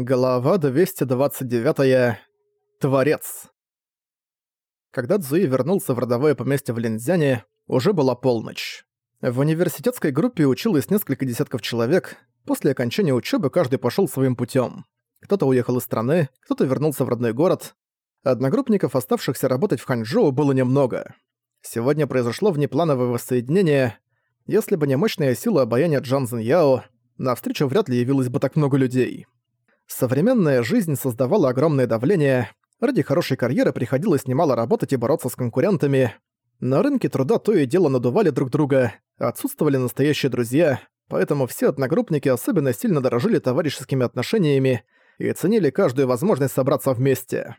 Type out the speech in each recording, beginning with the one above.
Глава 229. Творец. Когда Цзуи вернулся в родовое поместье в Линзяне, уже была полночь. В университетской группе училось несколько десятков человек. После окончания учебы каждый пошел своим путем. Кто-то уехал из страны, кто-то вернулся в родной город. Одногруппников, оставшихся работать в Ханчжоу, было немного. Сегодня произошло внеплановое воссоединение. Если бы не мощная сила обаяния Джан Яо, на встречу вряд ли явилось бы так много людей. Современная жизнь создавала огромное давление, ради хорошей карьеры приходилось немало работать и бороться с конкурентами. На рынке труда то и дело надували друг друга, отсутствовали настоящие друзья, поэтому все одногруппники особенно сильно дорожили товарищескими отношениями и ценили каждую возможность собраться вместе.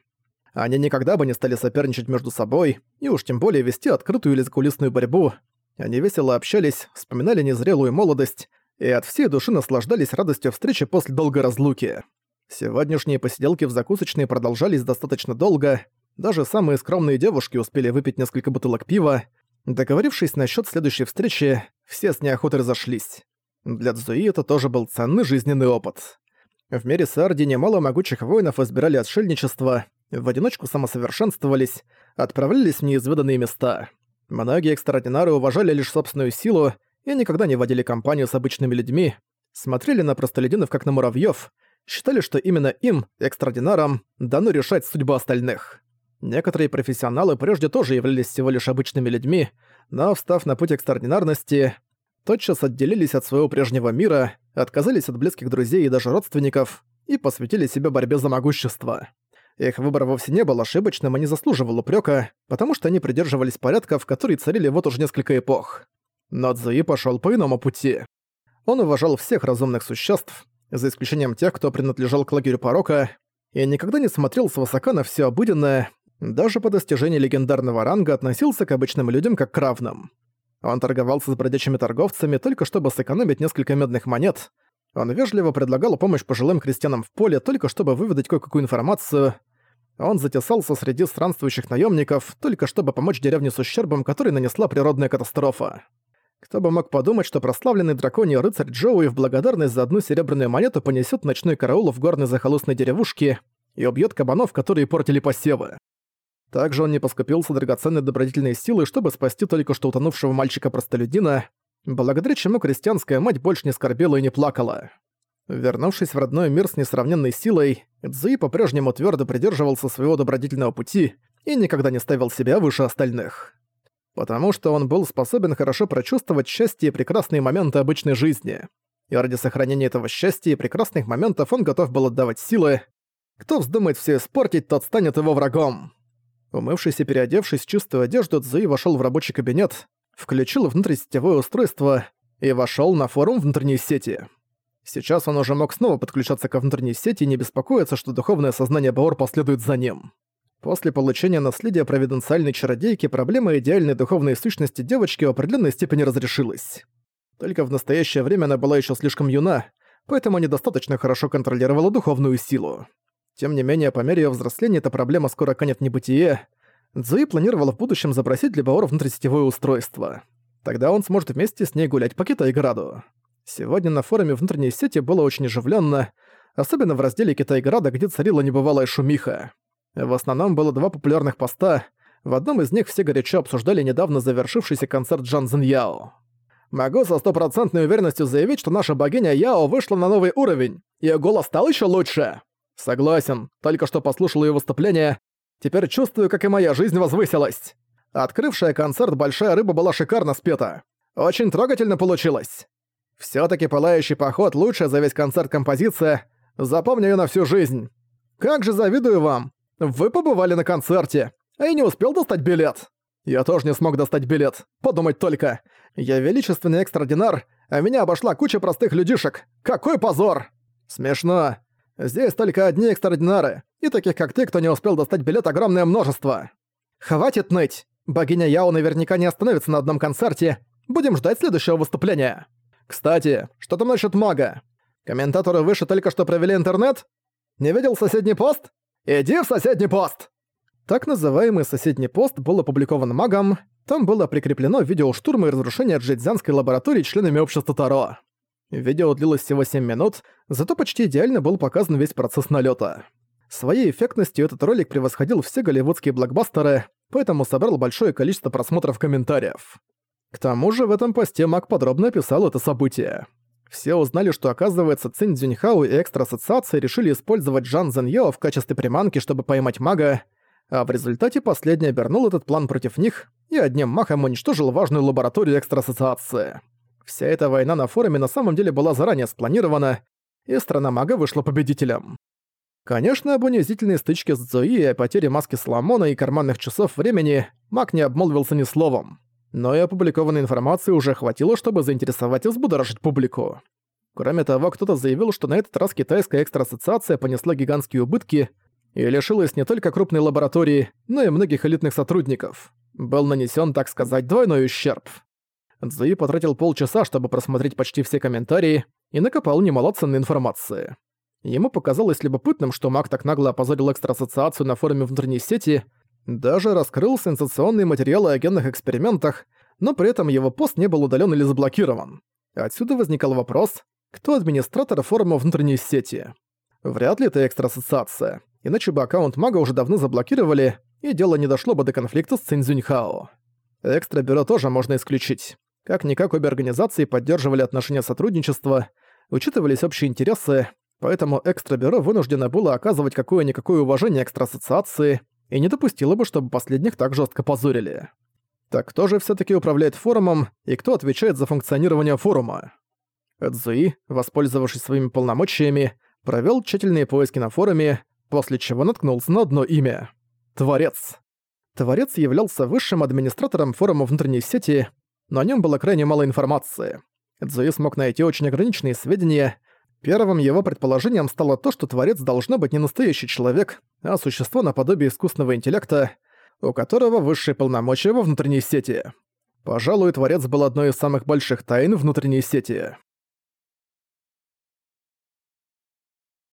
Они никогда бы не стали соперничать между собой, и уж тем более вести открытую или закулисную борьбу. Они весело общались, вспоминали незрелую молодость и от всей души наслаждались радостью встречи после долгой разлуки. Сегодняшние посиделки в закусочной продолжались достаточно долго, даже самые скромные девушки успели выпить несколько бутылок пива. Договорившись насчет следующей встречи, все с неохотой разошлись. Для Цзуи это тоже был ценный жизненный опыт. В мире Сарди немало могучих воинов избирали отшельничество, в одиночку самосовершенствовались, отправлялись в неизведанные места. Многие экстраординары уважали лишь собственную силу и никогда не водили компанию с обычными людьми, смотрели на простолюдинов как на муравьёв, считали, что именно им, экстрадинарам, дано решать судьбу остальных. Некоторые профессионалы прежде тоже являлись всего лишь обычными людьми, но, встав на путь экстраординарности, тотчас отделились от своего прежнего мира, отказались от близких друзей и даже родственников и посвятили себя борьбе за могущество. Их выбор вовсе не был ошибочным и не заслуживал упрека, потому что они придерживались порядков, которые царили вот уже несколько эпох. Но Цзуи пошёл по иному пути. Он уважал всех разумных существ, за исключением тех, кто принадлежал к лагерю порока, и никогда не смотрел свысока на все обыденное, даже по достижении легендарного ранга относился к обычным людям как к равным. Он торговался с бродячими торговцами только чтобы сэкономить несколько медных монет. Он вежливо предлагал помощь пожилым крестьянам в поле только чтобы выведать кое-какую информацию. Он затесался среди странствующих наемников только чтобы помочь деревне с ущербом, который нанесла природная катастрофа. Кто бы мог подумать, что прославленный драконий рыцарь Джоуи в благодарность за одну серебряную монету понесет ночной караул в горной захолустной деревушке и убьет кабанов, которые портили посевы. Также он не поскупился драгоценной добродетельной силой, чтобы спасти только что утонувшего мальчика-простолюдина, благодаря чему крестьянская мать больше не скорбела и не плакала. Вернувшись в родной мир с несравненной силой, Цзуи по-прежнему твердо придерживался своего добродетельного пути и никогда не ставил себя выше остальных потому что он был способен хорошо прочувствовать счастье и прекрасные моменты обычной жизни. И ради сохранения этого счастья и прекрасных моментов он готов был отдавать силы. Кто вздумает все испортить, тот станет его врагом. Умывшись и переодевшись в чистую одежду, Цзуи вошел в рабочий кабинет, включил внутрисетевое устройство и вошел на форум внутренней сети. Сейчас он уже мог снова подключаться ко внутренней сети и не беспокоиться, что духовное сознание Баор последует за ним. После получения наследия провиденциальной чародейки проблема идеальной духовной сущности девочки в определенной степени разрешилась. Только в настоящее время она была еще слишком юна, поэтому недостаточно хорошо контролировала духовную силу. Тем не менее, по мере её взросления эта проблема скоро канет небытие. Цзуи планировала в будущем запросить для Баора внутрисетевое устройство. Тогда он сможет вместе с ней гулять по Китайграду. Сегодня на форуме внутренней сети было очень оживленно, особенно в разделе Китайграда, где царила небывалая шумиха. В основном было два популярных поста. В одном из них все горячо обсуждали недавно завершившийся концерт Джан Цзин Яо. Могу со стопроцентной уверенностью заявить, что наша богиня Яо вышла на новый уровень. Её голос стал ещё лучше. Согласен, только что послушал её выступление. Теперь чувствую, как и моя жизнь возвысилась. Открывшая концерт «Большая рыба» была шикарно спета. Очень трогательно получилось. Всё-таки «Пылающий поход» — лучшая за весь концерт композиция. Запомню её на всю жизнь. Как же завидую вам. Вы побывали на концерте, а я не успел достать билет. Я тоже не смог достать билет. Подумать только. Я величественный экстрадинар, а меня обошла куча простых людишек. Какой позор! Смешно. Здесь только одни экстрадинары, и таких как ты, кто не успел достать билет, огромное множество. Хватит ныть. Богиня Яо наверняка не остановится на одном концерте. Будем ждать следующего выступления. Кстати, что там насчет мага? Комментаторы выше только что провели интернет? Не видел соседний пост? «Иди в соседний пост!» Так называемый соседний пост был опубликован магом, там было прикреплено видео штурма и разрушения джейдзянской лаборатории членами общества Таро. Видео длилось всего 7 минут, зато почти идеально был показан весь процесс налета. Своей эффектностью этот ролик превосходил все голливудские блокбастеры, поэтому собрал большое количество просмотров комментариев. К тому же в этом посте Мак подробно описал это событие. Все узнали, что оказывается Цинь Цзюньхао и Экстра-ассоциация решили использовать Жан Зэньяо в качестве приманки, чтобы поймать мага, а в результате последний обернул этот план против них и одним махом уничтожил важную лабораторию Экстра-ассоциации. Вся эта война на форуме на самом деле была заранее спланирована, и страна мага вышла победителем. Конечно, об унизительной стычке с Зои и о потере маски Соломона и карманных часов времени маг не обмолвился ни словом. Но и опубликованной информации уже хватило, чтобы заинтересовать и взбудоражить публику. Кроме того, кто-то заявил, что на этот раз китайская экстра-ассоциация понесла гигантские убытки и лишилась не только крупной лаборатории, но и многих элитных сотрудников. Был нанесен, так сказать, двойной ущерб. Цзуи потратил полчаса, чтобы просмотреть почти все комментарии и накопал немало ценной информации. Ему показалось любопытным, что Мак так нагло опозорил экстра-ассоциацию на форуме внутренней сети, даже раскрыл сенсационные материалы о генных экспериментах, но при этом его пост не был удален или заблокирован. Отсюда возникал вопрос, кто администратор форума внутренней сети. Вряд ли это экстра-ассоциация, иначе бы аккаунт мага уже давно заблокировали, и дело не дошло бы до конфликта с Цинзюньхао. Экстра-бюро тоже можно исключить. Как-никак обе организации поддерживали отношения сотрудничества, учитывались общие интересы, поэтому экстра-бюро вынуждено было оказывать какое-никакое уважение экстра-ассоциации и не допустило бы, чтобы последних так жестко позорили. Так кто же все таки управляет форумом и кто отвечает за функционирование форума? Эдзуи, воспользовавшись своими полномочиями, провел тщательные поиски на форуме, после чего наткнулся на одно имя — Творец. Творец являлся высшим администратором форума внутренней сети, но о нем было крайне мало информации. Цзуи смог найти очень ограниченные сведения. Первым его предположением стало то, что Творец должно быть не настоящий человек, а существо наподобие искусственного интеллекта, у которого высшие полномочия во внутренней сети. Пожалуй, Творец был одной из самых больших тайн внутренней сети.